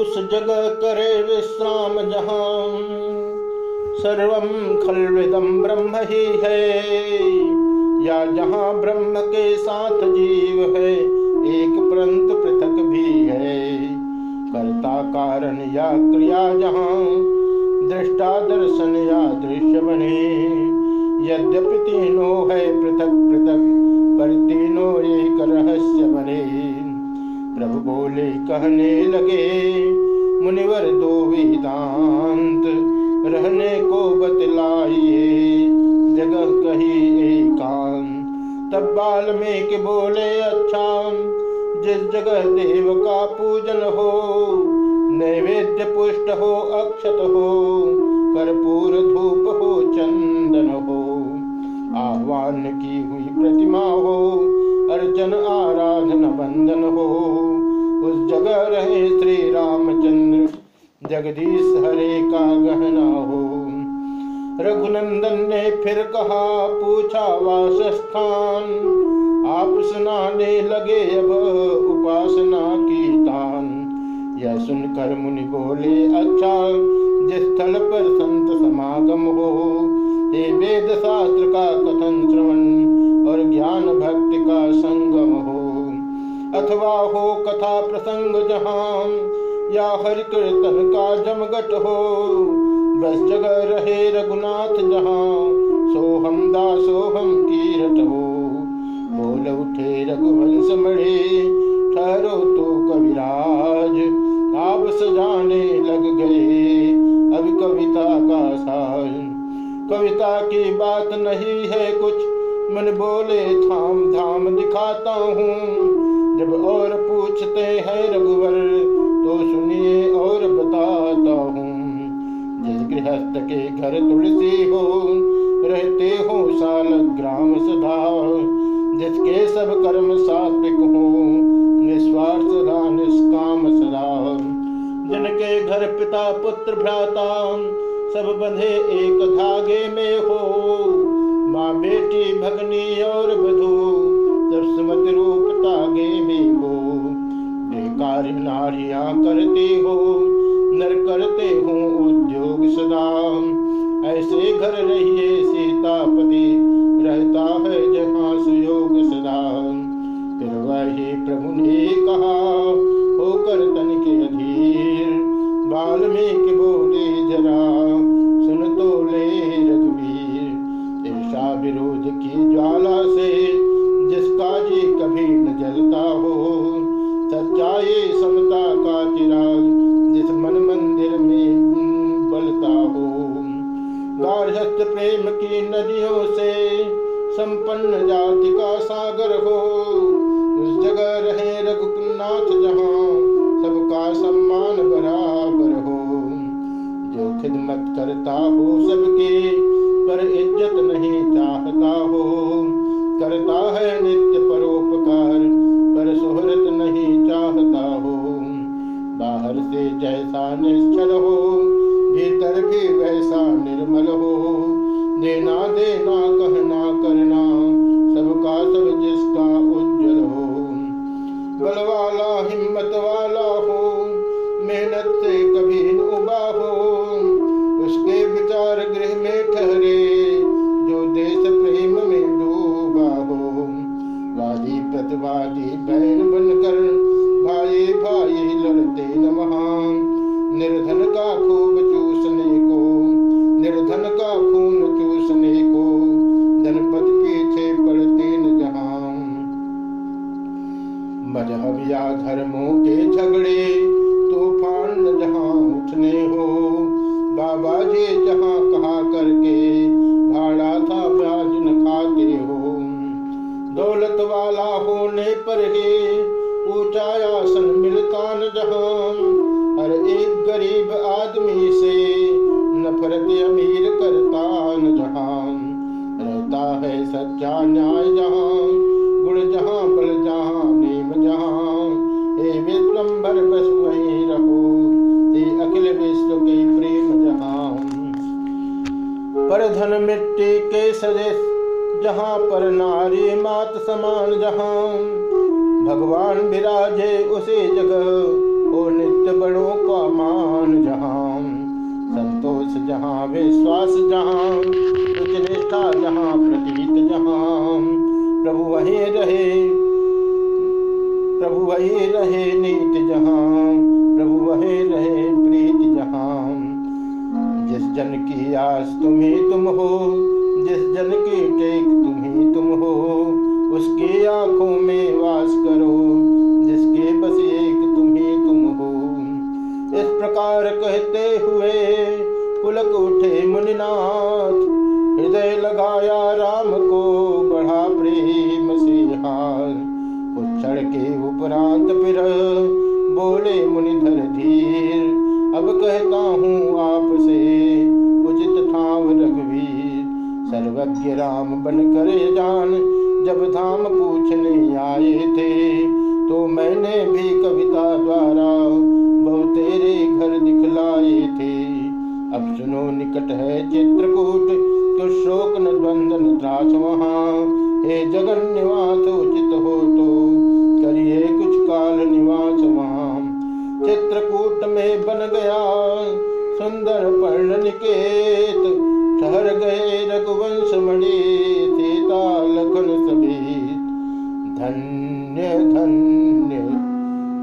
उस जगह करे विश्राम जहाँ। सर्वम खलविदम ब्रह्म ही है। या जहाँ ब्रह्म के साथ जीव है, एक परंतु पृथक भी है। कर्ता कारण या क्रिया जहाँ, दृष्टा दर्शन या दृश्य बने। यद्यपि तीनों है पृथक पृथक, पर तीनों एक रहस्य बने। प्रभु बोले, कहने लगे वाल्मीकि बोले अच्छा जिस जगह देव का पूजन हो, नैवेद्य पुष्ट हो, अक्षत हो, कर्पूर धूप हो, चंदन हो, आह्वान की हुई प्रतिमा हो, अर्चन आराधन बंदन हो, उस जगह रहे श्री रामचंद्र, जगदीश हरे का गहना हो। रघुनंदन ने फिर कहा, पूछा वास स्थान आप सुनाने लगे अब उपासना की तान। यह सुनकर मुनि बोले अच्छा जिस स्थल पर संत समागम हो, हे वेद शास्त्र का कथन श्रवण और ज्ञान भक्ति का संगम हो, अथवा हो कथा प्रसंग जहाँ या हरि कीर्तन का जमघट हो, बस जगह रहे रघुनाथ मढ़े, ठहरो तो कविराज। आप सजाने लग गए, अब कविता का साज। कविता की बात नहीं है कुछ, मन बोले थाम धाम दिखाता हूँ। जब और पूछते हैं रघुवर तो सुनिए और बताता हूँ। जिस गृहस्थ के घर तुलसी हो, रहते हो साल ग्राम सदा। जिसके सब कर्म सात्विक हो, निस्वार्थ निष्काम सदा जिनके घर पिता, पुत्र, भ्राता सब बंधे एक धागे में हो। माँ बेटी, भगनी प्रभु ने कहा होकर तन के अधीर, वाल्मीकि बोले जरा, सुन तो ले रघुवीर ऐसा विरोध की ज्वाला से जिसका जी कभी न जलता हो, सच्चाई समता का चिराग जिस मन मंदिर में बलता हो। गार्हस्थ प्रेम की नदियों से संपन्न जाति का सागर हो उस जगह रहे रघुनाथ जहाँ सबका सम्मान बराबर हो। जो खिदमत करता हो सबके, पर इज़्ज़त नहीं चाहता हो। करता है नित्य परोपकार, पर शोहरत नहीं चाहता हो। बाहर से जैसा निश्चल पर धन मिट्टी के सजे, जहाँ पर नारी मात समान जहाँ। भगवान विराजे उसी जगह, ओ नित्य बड़ों का मान जहाँ। संतोष जहाँ, विश्वास जहाँ उच्च निष्ठा जहाँ, प्रतीत जहाँ। प्रभु वही रहे, प्रभु वही रहे नीत जहाँ। की आस तुम्ही तुम हो, जिस जन की टेक तुम्ही तुम हो, उसकी आँखों में वास करो, जिसके बस एक तुम्ही तुम हो। इस प्रकार कहते हुए पुलक उठे मुनिनाथ, हृदय लगाया राम को बढ़ा प्रेम से हार। उछड़ के उपरांत फिर बोले मुनिधर धीर, अब कहता सर्वज्ञ राम बन कर जान, जब धाम पूछने आए थे तो मैंने भी कविता द्वारा बहु तेरे घर दिखलाए थे। अब सुनो, निकट है चित्रकूट तो शोक न द्वंदन त्रास वहाँ, हे जगन निवास उचित हो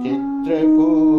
चित्रकूट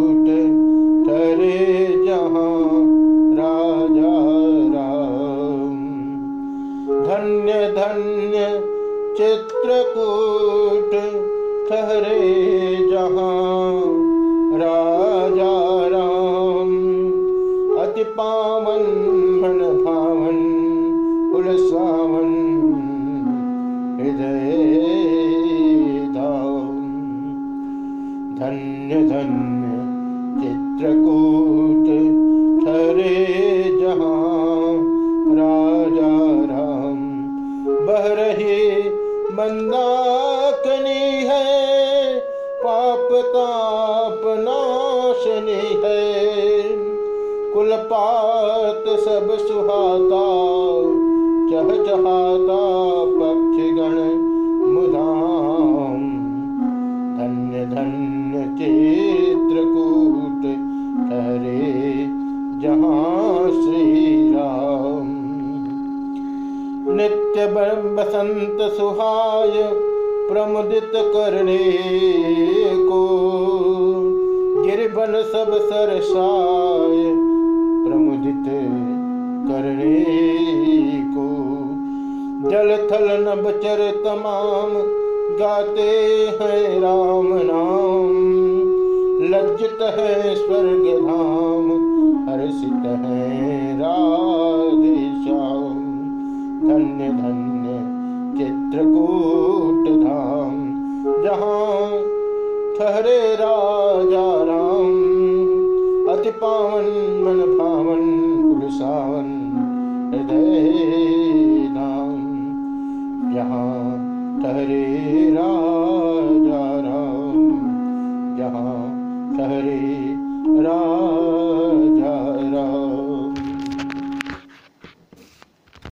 चित्रकूट ठहरे जहाँ राजा राम। बह रही मंदाकनी है, पाप ताप नाशनी है। कुलपात सब सुहाता चह चहचहाता पक्षगण बसंत सुहाय प्रमुदित करने को। गिरबन सब सरसाय प्रमुदित करने को। जल थल नभ चर तमाम गाते हैं राम नाम। लज्जित है स्वर्ग धाम, हर्षित है राधे